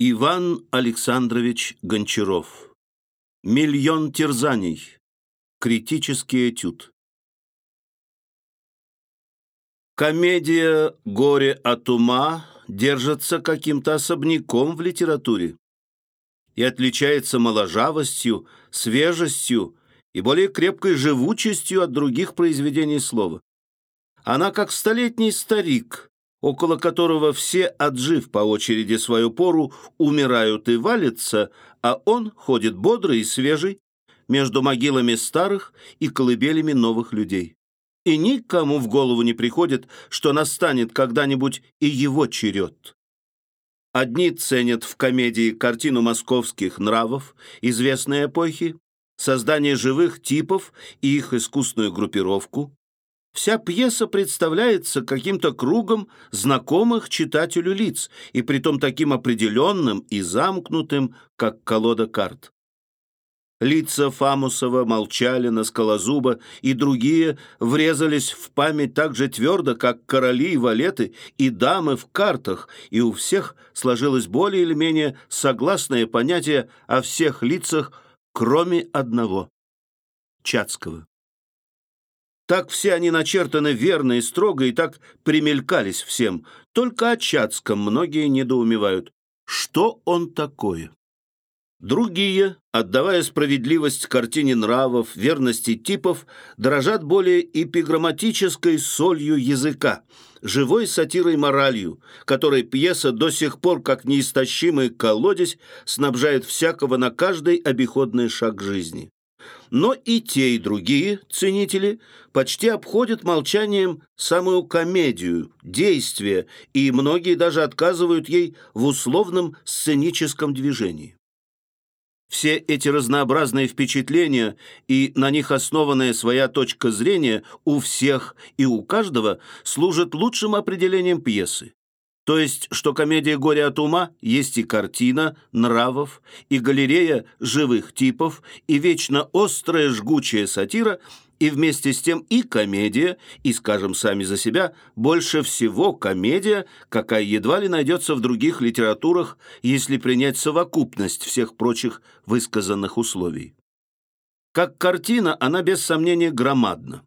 Иван Александрович Гончаров. Миллион терзаний. Критический этюд. Комедия «Горе от ума» держится каким-то особняком в литературе и отличается моложавостью, свежестью и более крепкой живучестью от других произведений слова. Она как столетний старик – около которого все, отжив по очереди свою пору, умирают и валятся, а он ходит бодрый и свежий между могилами старых и колыбелями новых людей. И никому в голову не приходит, что настанет когда-нибудь и его черед. Одни ценят в комедии картину московских нравов известной эпохи, создание живых типов и их искусную группировку, Вся пьеса представляется каким-то кругом знакомых читателю лиц, и притом таким определенным и замкнутым, как колода карт. Лица Фамусова, Молчалина, Скалозуба и другие врезались в память так же твердо, как короли и валеты и дамы в картах, и у всех сложилось более или менее согласное понятие о всех лицах, кроме одного — Чацкого. Так все они начертаны верно и строго, и так примелькались всем. Только о Чацком многие недоумевают. Что он такое? Другие, отдавая справедливость картине нравов, верности типов, дорожат более эпиграмматической солью языка, живой сатирой моралью, которой пьеса до сих пор, как неистощимый колодец, снабжает всякого на каждый обиходный шаг жизни. Но и те, и другие ценители почти обходят молчанием самую комедию, действие, и многие даже отказывают ей в условном сценическом движении. Все эти разнообразные впечатления и на них основанная своя точка зрения у всех и у каждого служат лучшим определением пьесы. То есть, что комедия «Горе от ума» есть и картина нравов, и галерея живых типов, и вечно острая жгучая сатира, и вместе с тем и комедия, и, скажем сами за себя, больше всего комедия, какая едва ли найдется в других литературах, если принять совокупность всех прочих высказанных условий. Как картина она без сомнения громадна.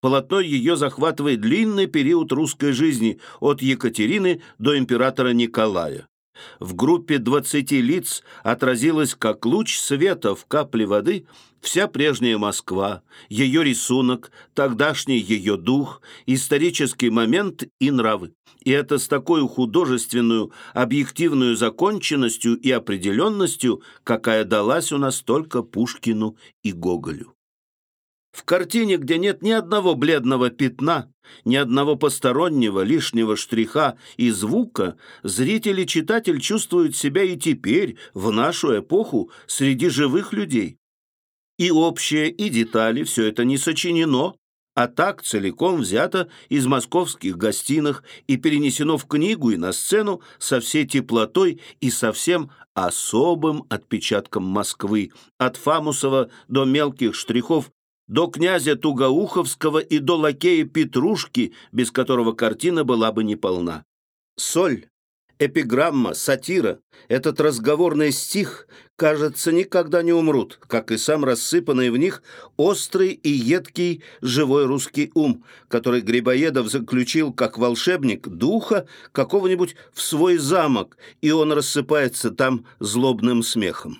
Полотно ее захватывает длинный период русской жизни от Екатерины до императора Николая. В группе 20 лиц отразилась как луч света в капле воды вся прежняя Москва, ее рисунок, тогдашний ее дух, исторический момент и нравы. И это с такой художественную, объективную законченностью и определенностью, какая далась у нас только Пушкину и Гоголю. В картине, где нет ни одного бледного пятна, ни одного постороннего лишнего штриха и звука, зритель и читатель чувствуют себя и теперь, в нашу эпоху, среди живых людей. И общее, и детали, все это не сочинено, а так целиком взято из московских гостиных и перенесено в книгу и на сцену со всей теплотой и совсем особым отпечатком Москвы, от Фамусова до мелких штрихов до князя Тугоуховского и до лакея Петрушки, без которого картина была бы неполна. Соль, эпиграмма, сатира, этот разговорный стих, кажется, никогда не умрут, как и сам рассыпанный в них острый и едкий живой русский ум, который Грибоедов заключил как волшебник духа какого-нибудь в свой замок, и он рассыпается там злобным смехом.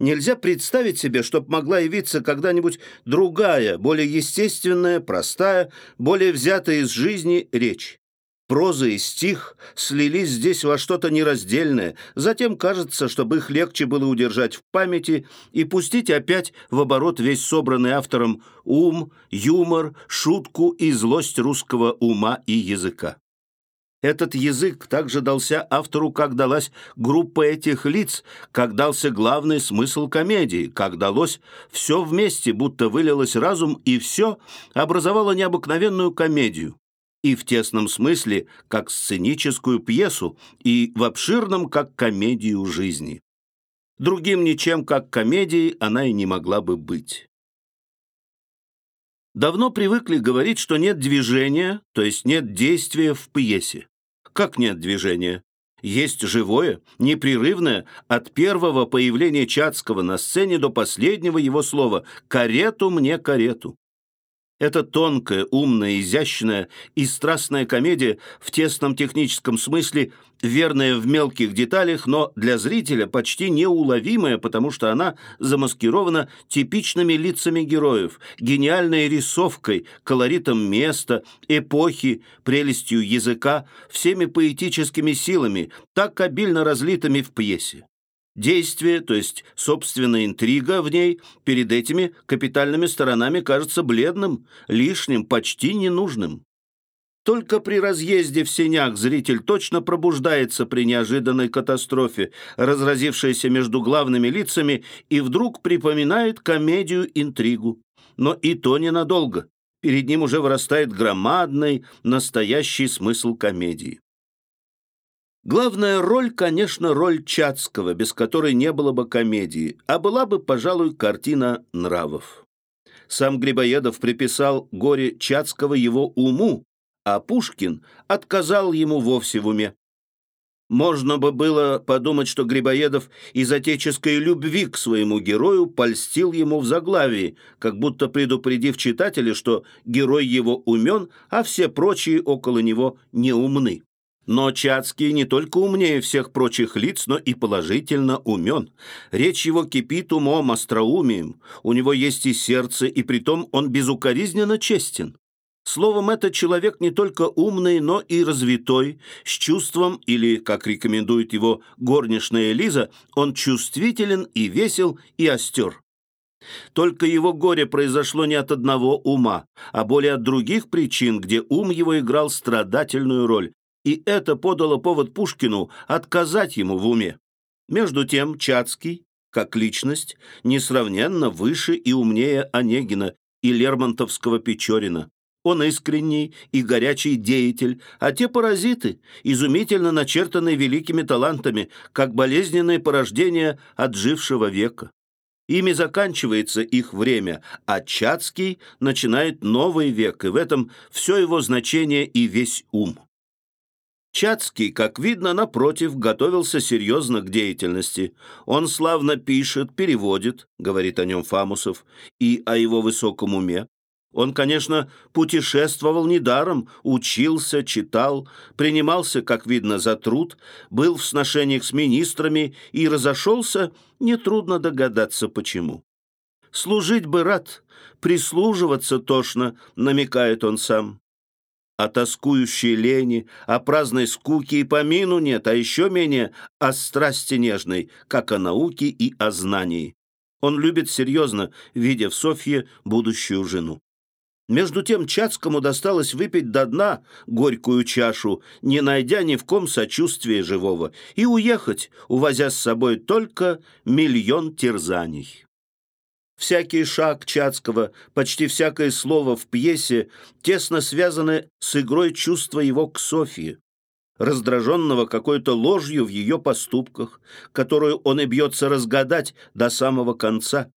Нельзя представить себе, чтоб могла явиться когда-нибудь другая, более естественная, простая, более взятая из жизни речь. Проза и стих слились здесь во что-то нераздельное, затем кажется, чтобы их легче было удержать в памяти и пустить опять в оборот весь собранный автором ум, юмор, шутку и злость русского ума и языка. Этот язык также дался автору, как далась группа этих лиц, как дался главный смысл комедии, как далось все вместе, будто вылилось разум, и все образовало необыкновенную комедию. И в тесном смысле, как сценическую пьесу, и в обширном, как комедию жизни. Другим ничем, как комедией, она и не могла бы быть. Давно привыкли говорить, что нет движения, то есть нет действия в пьесе. Как нет движения? Есть живое, непрерывное от первого появления Чацкого на сцене до последнего его слова «карету мне карету». Это тонкая, умная, изящная и страстная комедия в тесном техническом смысле, верная в мелких деталях, но для зрителя почти неуловимая, потому что она замаскирована типичными лицами героев, гениальной рисовкой, колоритом места, эпохи, прелестью языка, всеми поэтическими силами, так обильно разлитыми в пьесе. Действие, то есть собственная интрига в ней, перед этими капитальными сторонами кажется бледным, лишним, почти ненужным. Только при разъезде в сенях зритель точно пробуждается при неожиданной катастрофе, разразившейся между главными лицами, и вдруг припоминает комедию-интригу. Но и то ненадолго. Перед ним уже вырастает громадный, настоящий смысл комедии. Главная роль, конечно, роль Чацкого, без которой не было бы комедии, а была бы, пожалуй, картина нравов. Сам Грибоедов приписал горе Чацкого его уму, а Пушкин отказал ему вовсе в уме. Можно бы было подумать, что Грибоедов из отеческой любви к своему герою польстил ему в заглавии, как будто предупредив читателя, что герой его умен, а все прочие около него неумны. Но Чацкий не только умнее всех прочих лиц, но и положительно умен. Речь его кипит умом, остроумием. У него есть и сердце, и притом он безукоризненно честен. Словом, это человек не только умный, но и развитой, с чувством, или, как рекомендует его горничная Лиза, он чувствителен и весел, и остер. Только его горе произошло не от одного ума, а более от других причин, где ум его играл страдательную роль, и это подало повод Пушкину отказать ему в уме. Между тем Чацкий, как личность, несравненно выше и умнее Онегина и Лермонтовского Печорина. Он искренний и горячий деятель, а те паразиты, изумительно начертанные великими талантами, как болезненные порождения отжившего века. Ими заканчивается их время, а Чацкий начинает новый век, и в этом все его значение и весь ум. Чацкий, как видно, напротив, готовился серьезно к деятельности. Он славно пишет, переводит, говорит о нем Фамусов, и о его высоком уме. Он, конечно, путешествовал недаром, учился, читал, принимался, как видно, за труд, был в сношениях с министрами и разошелся, нетрудно догадаться, почему. «Служить бы рад, прислуживаться тошно», намекает он сам о тоскующей лени, о праздной скуке и помину нет, а еще менее о страсти нежной, как о науке и о знании. Он любит серьезно, видя в Софье будущую жену. Между тем Чацкому досталось выпить до дна горькую чашу, не найдя ни в ком сочувствия живого, и уехать, увозя с собой только миллион терзаний. Всякий шаг Чацкого, почти всякое слово в пьесе тесно связаны с игрой чувства его к Софье, раздраженного какой-то ложью в ее поступках, которую он и бьется разгадать до самого конца.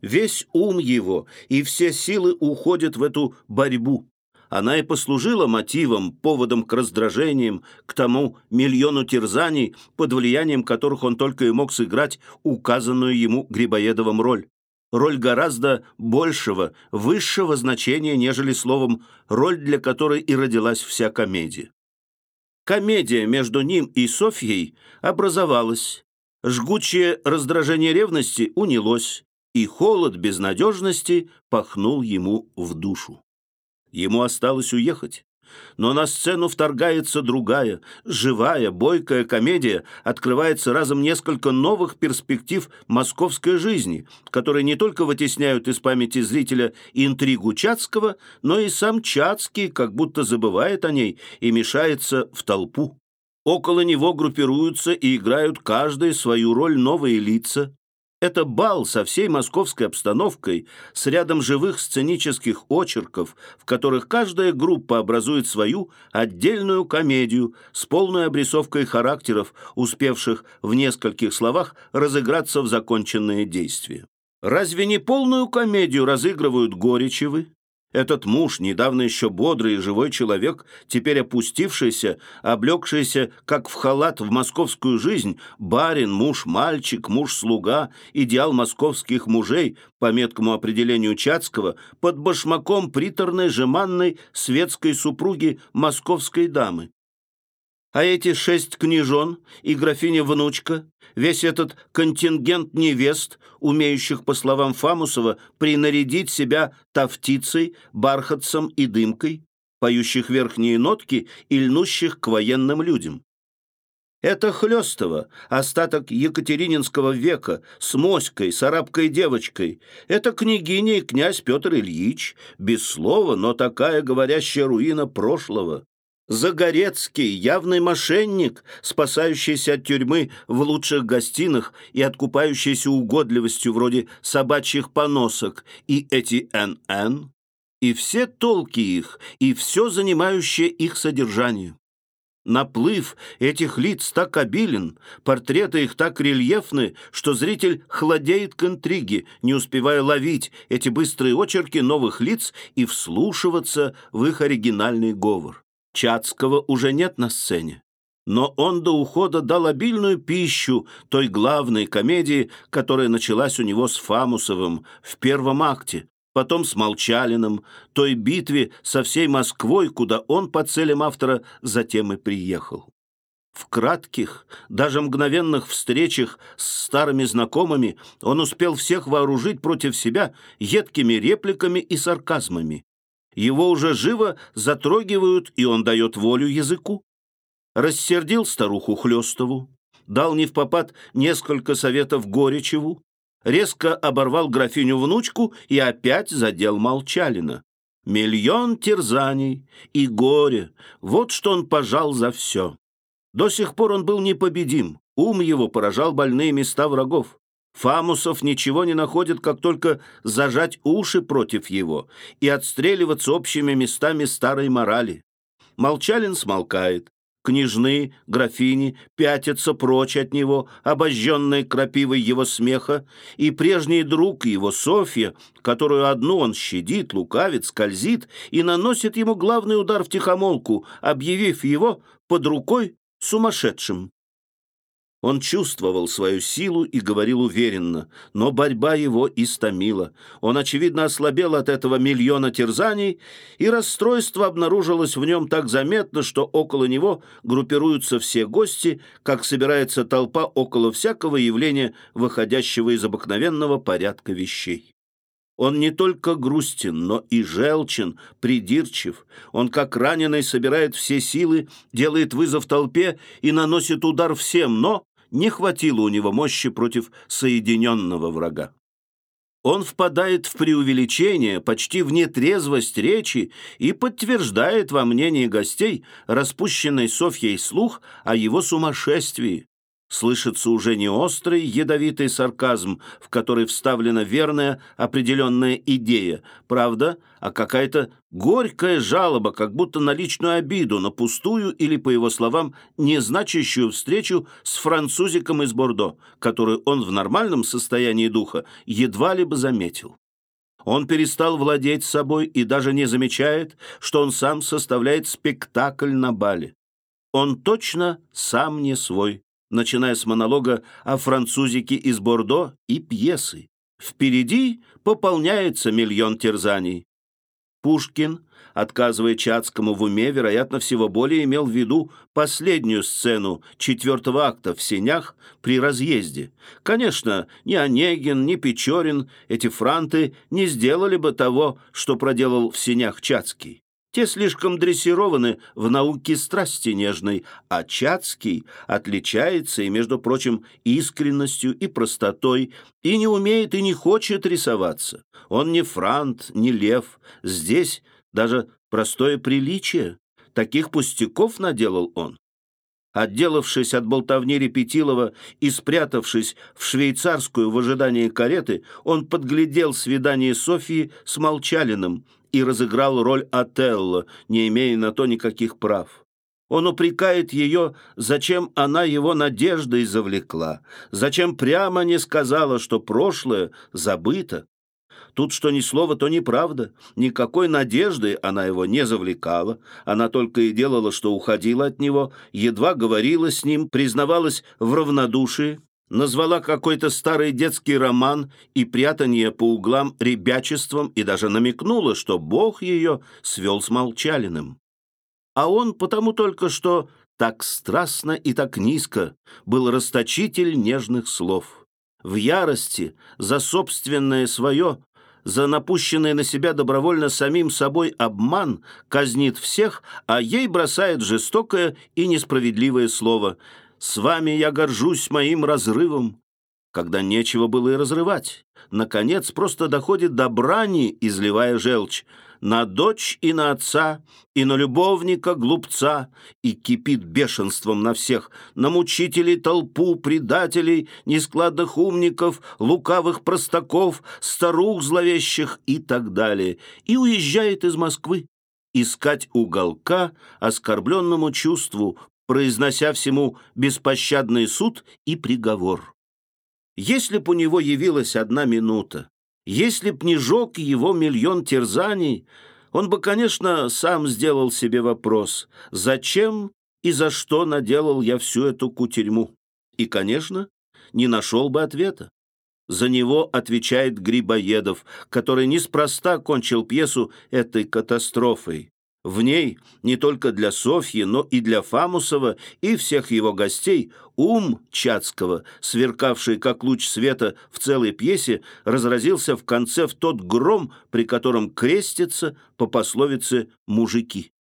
Весь ум его и все силы уходят в эту борьбу. Она и послужила мотивом, поводом к раздражениям, к тому миллиону терзаний, под влиянием которых он только и мог сыграть указанную ему Грибоедовым роль роль гораздо большего, высшего значения, нежели словом «роль, для которой и родилась вся комедия». Комедия между ним и Софьей образовалась, жгучее раздражение ревности унялось, и холод безнадежности пахнул ему в душу. Ему осталось уехать. Но на сцену вторгается другая, живая, бойкая комедия, открывается разом несколько новых перспектив московской жизни, которые не только вытесняют из памяти зрителя интригу Чацкого, но и сам Чацкий как будто забывает о ней и мешается в толпу. Около него группируются и играют каждый свою роль новые лица, это бал со всей московской обстановкой, с рядом живых сценических очерков, в которых каждая группа образует свою отдельную комедию с полной обрисовкой характеров, успевших в нескольких словах разыграться в законченное действие. Разве не полную комедию разыгрывают Горичевы, Этот муж, недавно еще бодрый и живой человек, теперь опустившийся, облегшийся, как в халат в московскую жизнь, барин, муж, мальчик, муж-слуга, идеал московских мужей, по меткому определению Чацкого, под башмаком приторной, жеманной светской супруги московской дамы. А эти шесть княжон и графиня-внучка, весь этот контингент невест, умеющих, по словам Фамусова, принарядить себя тафтицей, бархатцем и дымкой, поющих верхние нотки и льнущих к военным людям. Это Хлёстово, остаток Екатерининского века, с моськой, с арабкой девочкой. Это княгиня и князь Петр Ильич, без слова, но такая говорящая руина прошлого. Загорецкий, явный мошенник, спасающийся от тюрьмы в лучших гостинах и откупающийся угодливостью вроде собачьих поносок, и эти НН, и все толки их, и все занимающее их содержание. Наплыв этих лиц так обилен, портреты их так рельефны, что зритель хладеет к интриге, не успевая ловить эти быстрые очерки новых лиц и вслушиваться в их оригинальный говор. Чацкого уже нет на сцене. Но он до ухода дал обильную пищу той главной комедии, которая началась у него с Фамусовым в первом акте, потом с Молчалиным, той битве со всей Москвой, куда он по целям автора затем и приехал. В кратких, даже мгновенных встречах с старыми знакомыми он успел всех вооружить против себя едкими репликами и сарказмами. Его уже живо затрогивают, и он дает волю языку. Рассердил старуху Хлестову, дал не в попад несколько советов Горячеву, резко оборвал графиню-внучку и опять задел Молчалина. Миллион терзаний и горе — вот что он пожал за все. До сих пор он был непобедим, ум его поражал больные места врагов. Фамусов ничего не находит, как только зажать уши против его и отстреливаться общими местами старой морали. Молчалин смолкает. Княжны, графини пятятся прочь от него, обожженные крапивой его смеха, и прежний друг его, Софья, которую одну он щадит, лукавит, скользит и наносит ему главный удар в тихомолку, объявив его под рукой сумасшедшим. Он чувствовал свою силу и говорил уверенно, но борьба его истомила. Он, очевидно, ослабел от этого миллиона терзаний, и расстройство обнаружилось в нем так заметно, что около него группируются все гости, как собирается толпа около всякого явления, выходящего из обыкновенного порядка вещей. Он не только грустен, но и желчен, придирчив. Он, как раненый, собирает все силы, делает вызов толпе и наносит удар всем, но не хватило у него мощи против соединенного врага. Он впадает в преувеличение, почти в нетрезвость речи и подтверждает во мнении гостей распущенной Софьей слух о его сумасшествии, Слышится уже не острый, ядовитый сарказм, в который вставлена верная, определенная идея, правда, а какая-то горькая жалоба, как будто на личную обиду, на пустую или, по его словам, незначащую встречу с французиком из Бордо, которую он в нормальном состоянии духа едва ли бы заметил. Он перестал владеть собой и даже не замечает, что он сам составляет спектакль на бале. Он точно сам не свой начиная с монолога о французике из Бордо и пьесы. Впереди пополняется миллион терзаний. Пушкин, отказывая Чацкому в уме, вероятно, всего более имел в виду последнюю сцену четвертого акта в сенях при разъезде. Конечно, ни Онегин, ни Печорин, эти франты, не сделали бы того, что проделал в сенях Чацкий. Те слишком дрессированы в науке страсти нежной, а Чацкий отличается и, между прочим, искренностью и простотой, и не умеет и не хочет рисоваться. Он не франт, не лев. Здесь даже простое приличие. Таких пустяков наделал он. Отделавшись от болтовни Репетилова и спрятавшись в швейцарскую в ожидании кареты, он подглядел свидание Софии с Молчалиным и разыграл роль Отелло, не имея на то никаких прав. Он упрекает ее, зачем она его надеждой завлекла, зачем прямо не сказала, что прошлое забыто. Тут что ни слово, то неправда. Никакой надежды она его не завлекала. Она только и делала, что уходила от него, едва говорила с ним, признавалась в равнодушии, назвала какой-то старый детский роман и прятание по углам ребячеством и даже намекнула, что Бог ее свел с Молчалиным. А он потому только что так страстно и так низко был расточитель нежных слов. В ярости за собственное свое, за напущенный на себя добровольно самим собой обман казнит всех, а ей бросает жестокое и несправедливое слово — с вами я горжусь моим разрывом, когда нечего было и разрывать. Наконец, просто доходит до брани, изливая желчь, на дочь и на отца, и на любовника глупца, и кипит бешенством на всех, на мучителей толпу, предателей, нескладных умников, лукавых простаков, старух зловещих и так далее, и уезжает из Москвы искать уголка оскорбленному чувству, произнося всему беспощадный суд и приговор. Если б у него явилась одна минута, если б не жег его миллион терзаний, он бы, конечно, сам сделал себе вопрос, зачем и за что наделал я всю эту кутерьму? И, конечно, не нашел бы ответа. За него отвечает Грибоедов, который неспроста кончил пьесу этой катастрофой. В ней не только для Софьи, но и для Фамусова и всех его гостей ум Чацкого, сверкавший как луч света в целой пьесе, разразился в конце в тот гром, при котором крестятся по пословице «мужики».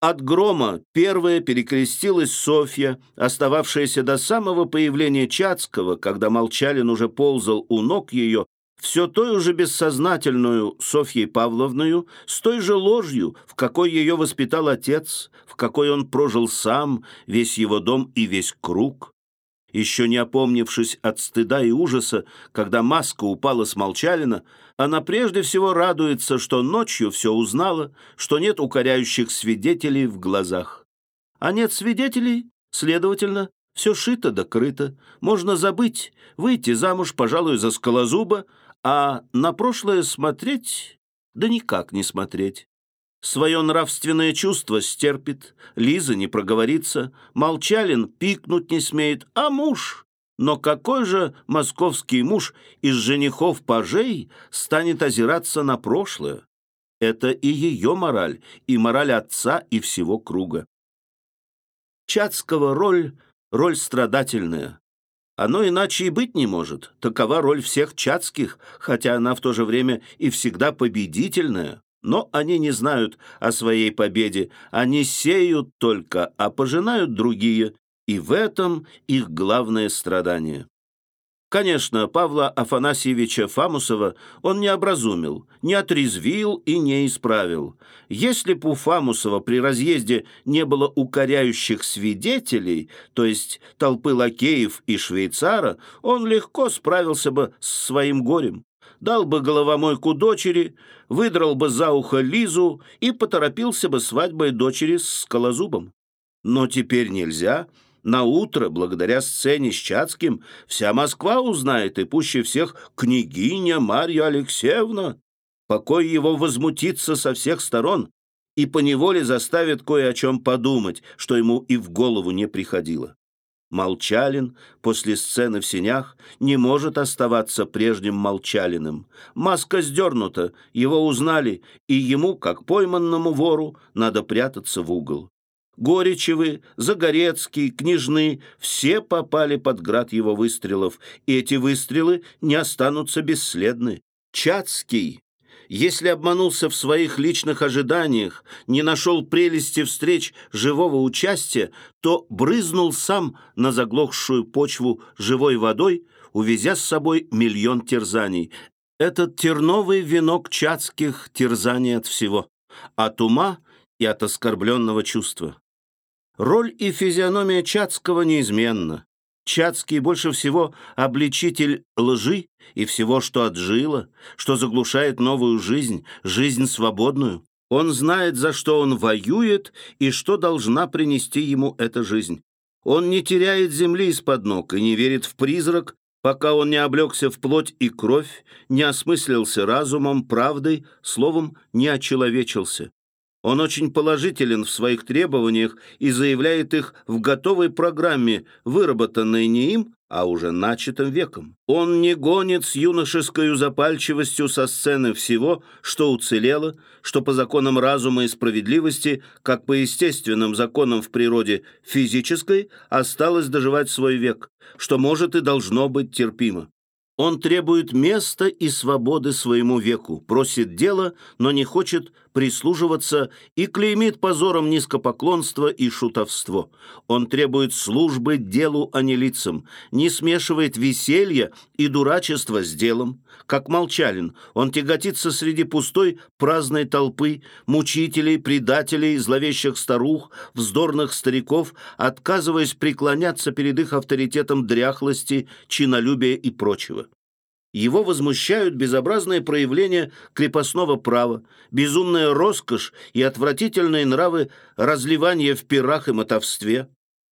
От грома первая перекрестилась Софья, остававшаяся до самого появления Чацкого, когда Молчалин уже ползал у ног ее, все той же бессознательную Софьей Павловною, с той же ложью, в какой ее воспитал отец, в какой он прожил сам, весь его дом и весь круг. Еще не опомнившись от стыда и ужаса, когда маска упала с Молчалина, она прежде всего радуется, что ночью все узнала, что нет укоряющих свидетелей в глазах. А нет свидетелей, следовательно, все шито да можно забыть, выйти замуж, пожалуй, за скалозуба, а на прошлое смотреть, да никак не смотреть. Свое нравственное чувство стерпит, Лиза не проговорится, Молчалин пикнуть не смеет, а муж... Но какой же московский муж из женихов-пажей станет озираться на прошлое? Это и ее мораль, и мораль отца и всего круга. Чацкого роль — роль страдательная. Оно иначе и быть не может. Такова роль всех чацких, хотя она в то же время и всегда победительная. Но они не знают о своей победе. Они сеют только, а пожинают другие. И в этом их главное страдание. Конечно, Павла Афанасьевича Фамусова он не образумил, не отрезвил и не исправил. Если б у Фамусова при разъезде не было укоряющих свидетелей, то есть толпы лакеев и швейцара, он легко справился бы с своим горем. Дал бы головомойку дочери, выдрал бы за ухо Лизу и поторопился бы свадьбой дочери с Скалозубом. Но теперь нельзя — на утро, благодаря сцене с Чацким, вся Москва узнает, и пуще всех княгиня Марья Алексеевна. Покой его возмутится со всех сторон и поневоле заставит кое о чем подумать, что ему и в голову не приходило. Молчалин после сцены в сенях не может оставаться прежним Молчалиным. Маска сдернута, его узнали, и ему, как пойманному вору, надо прятаться в угол. Горичевы, Загорецкий, Княжны — все попали под град его выстрелов, и эти выстрелы не останутся бесследны. Чацкий, если обманулся в своих личных ожиданиях, не нашел прелести встреч живого участия, то брызнул сам на заглохшую почву живой водой, увезя с собой миллион терзаний. Этот терновый венок чацких терзаний от всего, от ума и от оскорбленного чувства. Роль и физиономия Чацкого неизменна. Чацкий больше всего обличитель лжи и всего, что отжило, что заглушает новую жизнь, жизнь свободную. Он знает, за что он воюет и что должна принести ему эта жизнь. Он не теряет земли из-под ног и не верит в призрак, пока он не облегся в плоть и кровь, не осмыслился разумом, правдой, словом, не очеловечился. Он очень положителен в своих требованиях и заявляет их в готовой программе, выработанной не им, а уже начатым веком. Он не гонит с юношеской запальчивостью со сцены всего, что уцелело, что по законам разума и справедливости, как по естественным законам в природе физической, осталось доживать свой век, что может и должно быть терпимо. Он требует места и свободы своему веку, просит дела, но не хочет прислуживаться и клеймит позором низкопоклонство и шутовство. Он требует службы делу, а не лицам, не смешивает веселье и дурачество с делом. Как молчалин, он тяготится среди пустой праздной толпы, мучителей, предателей, зловещих старух, вздорных стариков, отказываясь преклоняться перед их авторитетом дряхлости, чинолюбия и прочего. Его возмущают безобразные проявления крепостного права, безумная роскошь и отвратительные нравы разливания в пирах и мотовстве,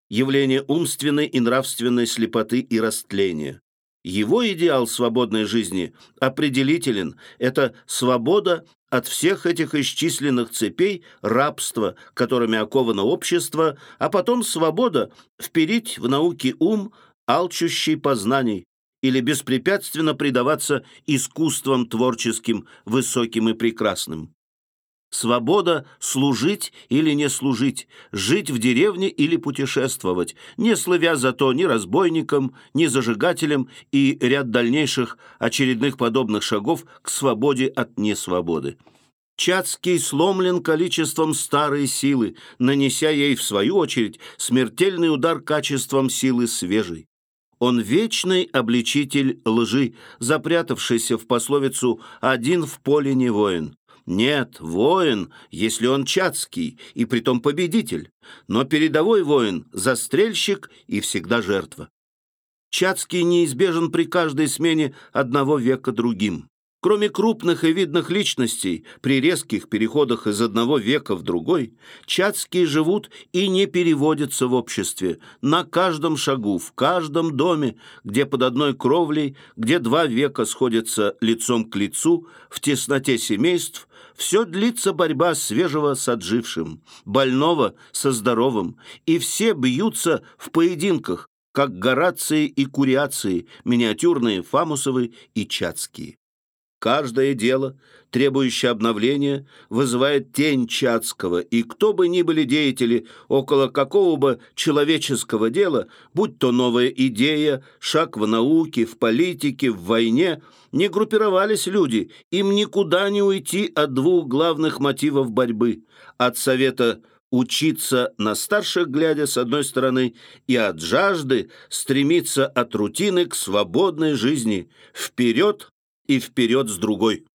явление умственной и нравственной слепоты и растления. Его идеал свободной жизни определителен – это свобода от всех этих исчисленных цепей рабства, которыми оковано общество, а потом свобода вперить в науке ум, алчущий познаний, или беспрепятственно предаваться искусствам творческим, высоким и прекрасным. Свобода служить или не служить, жить в деревне или путешествовать, не слывя зато ни разбойником, ни зажигателем и ряд дальнейших очередных подобных шагов к свободе от несвободы. Чацкий сломлен количеством старой силы, нанеся ей, в свою очередь, смертельный удар качеством силы свежей. Он вечный обличитель лжи, запрятавшийся в пословицу «один в поле не воин». Нет, воин, если он чацкий, и притом победитель, но передовой воин — застрельщик и всегда жертва. Чацкий неизбежен при каждой смене одного века другим. Кроме крупных и видных личностей, при резких переходах из одного века в другой, чатские живут и не переводятся в обществе, на каждом шагу, в каждом доме, где под одной кровлей, где два века сходятся лицом к лицу, в тесноте семейств, все длится борьба свежего с отжившим, больного со здоровым, и все бьются в поединках, как Горации и Куриации, миниатюрные Фамусовы и Чацкие. Каждое дело, требующее обновления, вызывает тень Чацкого, и кто бы ни были деятели около какого бы человеческого дела, будь то новая идея, шаг в науке, в политике, в войне, не группировались люди, им никуда не уйти от двух главных мотивов борьбы – от совета учиться на старших глядя с одной стороны и от жажды стремиться от рутины к свободной жизни, вперед и вперед с другой.